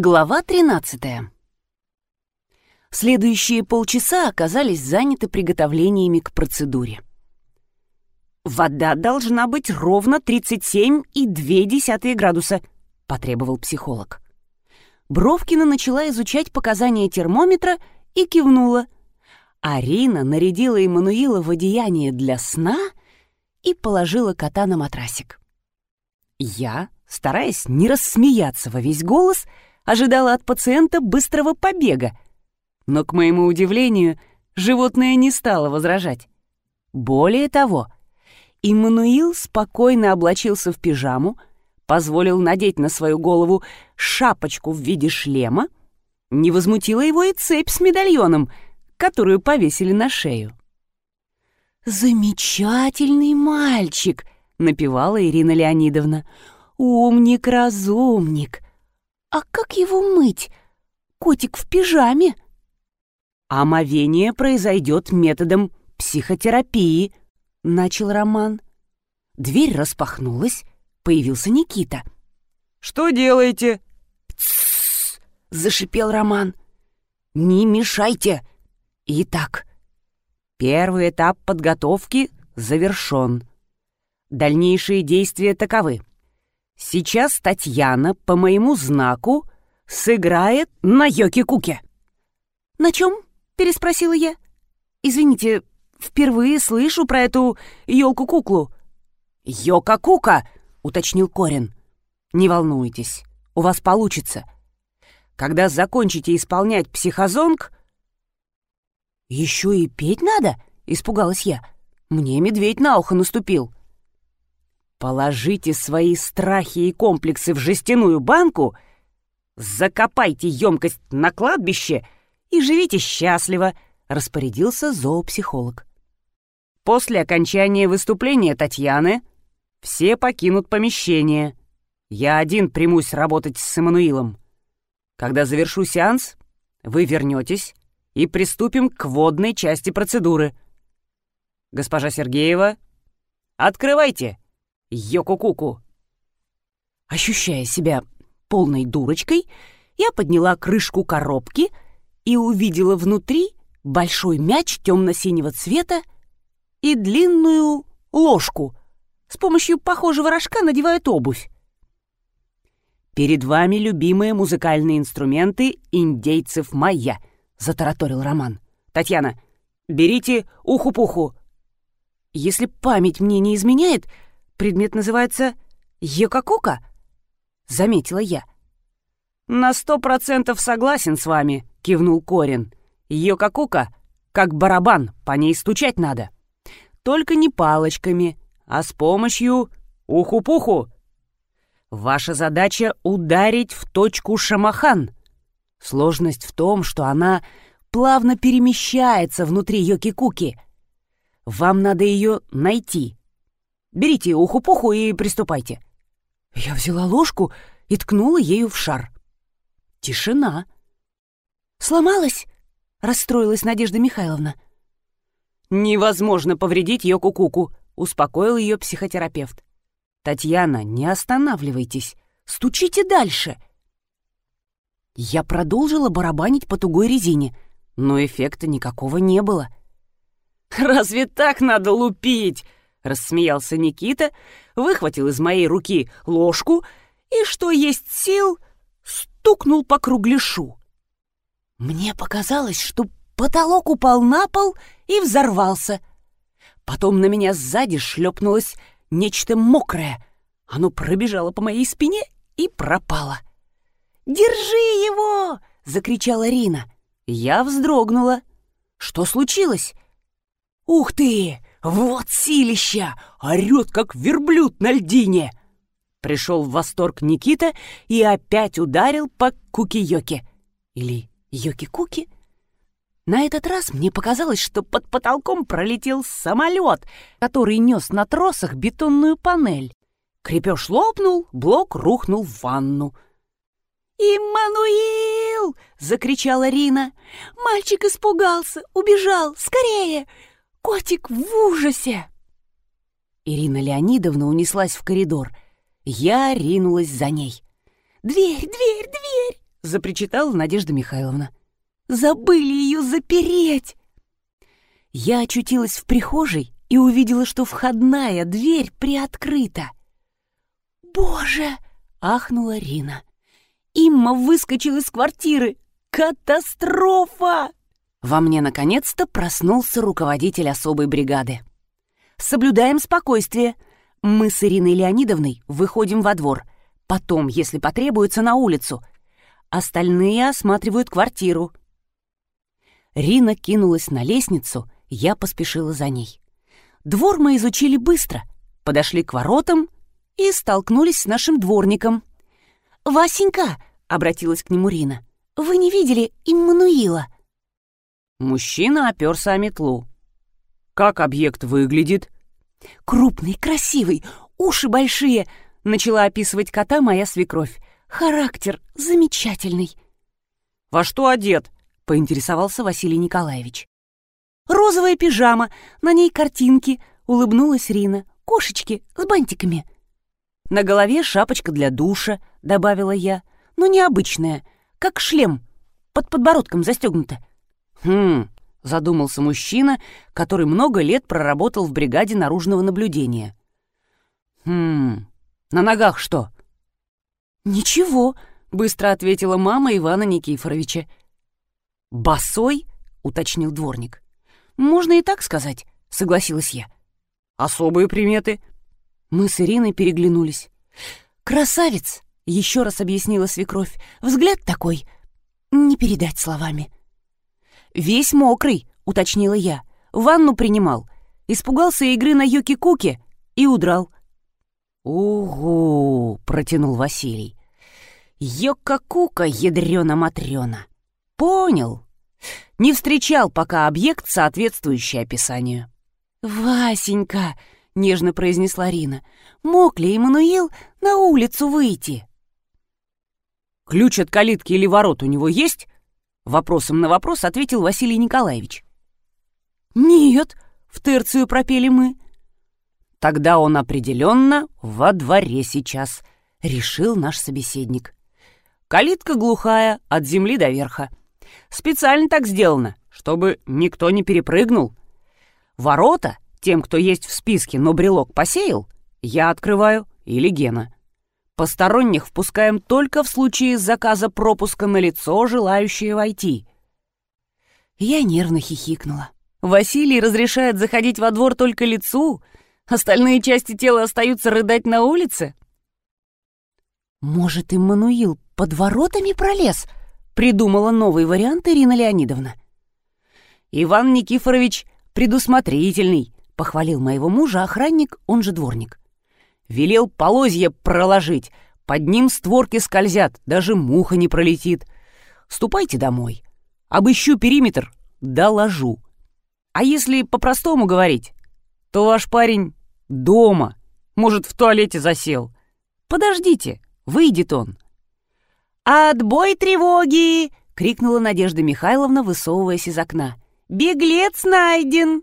Глава 13. Следующие полчаса оказались заняты приготовлениями к процедуре. «Вода должна быть ровно 37,2 градуса», — потребовал психолог. Бровкина начала изучать показания термометра и кивнула. Арина нарядила Эммануила в одеяние для сна и положила кота на матрасик. Я, стараясь не рассмеяться во весь голос, — ожидала от пациента быстрого побега. Но, к моему удивлению, животное не стало возражать. Более того, Иммануил спокойно облачился в пижаму, позволил надеть на свою голову шапочку в виде шлема, не возмутила его и цепь с медальоном, которую повесили на шею. «Замечательный мальчик!» — напевала Ирина Леонидовна. «Умник-разумник! «А как его мыть? Котик в пижаме?» «Омовение произойдет методом психотерапии», — начал Роман. Дверь распахнулась, появился Никита. «Что делаете?» «Тссс!» — зашипел Роман. «Не мешайте!» Итак, первый этап подготовки завершен. Дальнейшие действия таковы. Сейчас Татьяна по моему знаку сыграет на йоки-куке». «На чем?» — переспросила я. «Извините, впервые слышу про эту елку-куклу». «Йока-кука!» — уточнил Корин. «Не волнуйтесь, у вас получится. Когда закончите исполнять психозонг...» «Еще и петь надо?» — испугалась я. «Мне медведь на ухо наступил». Положите свои страхи и комплексы в жестяную банку, закопайте емкость на кладбище и живите счастливо, распорядился зоопсихолог. После окончания выступления Татьяны все покинут помещение. Я один примусь работать с Эммануилом. Когда завершу сеанс, вы вернетесь и приступим к водной части процедуры. Госпожа Сергеева, открывайте Йоку-куку!» Ощущая себя полной дурочкой, я подняла крышку коробки и увидела внутри большой мяч темно-синего цвета и длинную ложку. С помощью похожего рожка надевают обувь. «Перед вами любимые музыкальные инструменты индейцев майя», — затараторил Роман. «Татьяна, берите уху-пуху». Если память мне не изменяет, Предмет называется «Йококука», — заметила я. «На сто процентов согласен с вами», — кивнул Корин. «Йококука, как барабан, по ней стучать надо. Только не палочками, а с помощью уху-пуху. Ваша задача — ударить в точку шамахан. Сложность в том, что она плавно перемещается внутри Йоки-Куки. Вам надо ее найти, Берите уху-пуху и приступайте». Я взяла ложку и ткнула ею в шар. Тишина. «Сломалась?» — расстроилась Надежда Михайловна. «Невозможно повредить ее кукуку», — успокоил ее психотерапевт. «Татьяна, не останавливайтесь, стучите дальше». Я продолжила барабанить по тугой резине, но эффекта никакого не было. «Разве так надо лупить?» — рассмеялся Никита, выхватил из моей руки ложку и, что есть сил, стукнул по кругляшу. Мне показалось, что потолок упал на пол и взорвался. Потом на меня сзади шлепнулось нечто мокрое. Оно пробежало по моей спине и пропало. «Держи его!» — закричала Рина. Я вздрогнула. «Что случилось?» «Ух ты! «Вот силища! Орет, как верблюд на льдине!» Пришел в восторг Никита и опять ударил по куки-йоке. Или йоки-куки. На этот раз мне показалось, что под потолком пролетел самолет, который нес на тросах бетонную панель. Крепеж лопнул, блок рухнул в ванну. «Иммануил!» — закричала Рина. «Мальчик испугался, убежал! Скорее! Котик в ужасе!» Ирина Леонидовна унеслась в коридор. Я ринулась за ней. «Дверь, дверь, дверь!» — запричитала Надежда Михайловна. «Забыли ее запереть!» Я очутилась в прихожей и увидела, что входная дверь приоткрыта. «Боже!» — ахнула Рина. Имма выскочила из квартиры. Катастрофа! Во мне наконец-то проснулся руководитель особой бригады. Соблюдаем спокойствие. Мы с Ириной Леонидовной выходим во двор. Потом, если потребуется, на улицу. Остальные осматривают квартиру. Рина кинулась на лестницу, я поспешила за ней. Двор мы изучили быстро, подошли к воротам и столкнулись с нашим дворником. «Васенька!» — обратилась к нему Рина. «Вы не видели Иммануила?» Мужчина оперся о метлу. «Как объект выглядит?» «Крупный, красивый, уши большие», — начала описывать кота моя свекровь. «Характер замечательный». «Во что одет?» — поинтересовался Василий Николаевич. «Розовая пижама, на ней картинки», — улыбнулась Рина. «Кошечки с бантиками». «На голове шапочка для душа», — добавила я, — «но необычная, как шлем, под подбородком застегнута». «Хм», — задумался мужчина, который много лет проработал в бригаде наружного наблюдения. «Хм, на ногах что?» «Ничего», — быстро ответила мама Ивана Никифоровича. «Босой?» — уточнил дворник. «Можно и так сказать», — согласилась я. «Особые приметы?» Мы с Ириной переглянулись. «Красавец!» — еще раз объяснила свекровь. «Взгляд такой. Не передать словами». «Весь мокрый», — уточнила я. «Ванну принимал. Испугался игры на юки-куке и удрал». «Угу!» — протянул Василий. «Йока-кука, ядрёна-матрёна!» «Понял. Не встречал пока объект, соответствующий описанию». «Васенька!» — нежно произнесла Рина. «Мог ли Эммануил на улицу выйти?» «Ключ от калитки или ворот у него есть?» Вопросом на вопрос ответил Василий Николаевич. «Нет», — в терцию пропели мы. «Тогда он определенно во дворе сейчас», — решил наш собеседник. «Калитка глухая, от земли до верха. Специально так сделано, чтобы никто не перепрыгнул. Ворота, тем, кто есть в списке, но брелок посеял, я открываю или Гена. Посторонних впускаем только в случае заказа пропуска на лицо, желающее войти». Я нервно хихикнула. «Василий разрешает заходить во двор только лицу? Остальные части тела остаются рыдать на улице?» «Может, Иммануил под воротами пролез?» — придумала новый вариант Ирина Леонидовна. «Иван Никифорович предусмотрительный», — похвалил моего мужа охранник, он же дворник. «Велел полозья проложить, под ним створки скользят, даже муха не пролетит. Ступайте домой. Обыщу периметр, доложу. А если по-простому говорить, то ваш парень дома, может, в туалете засел. Подождите, выйдет он». «Отбой тревоги!» — крикнула Надежда Михайловна, высовываясь из окна. «Беглец найден!»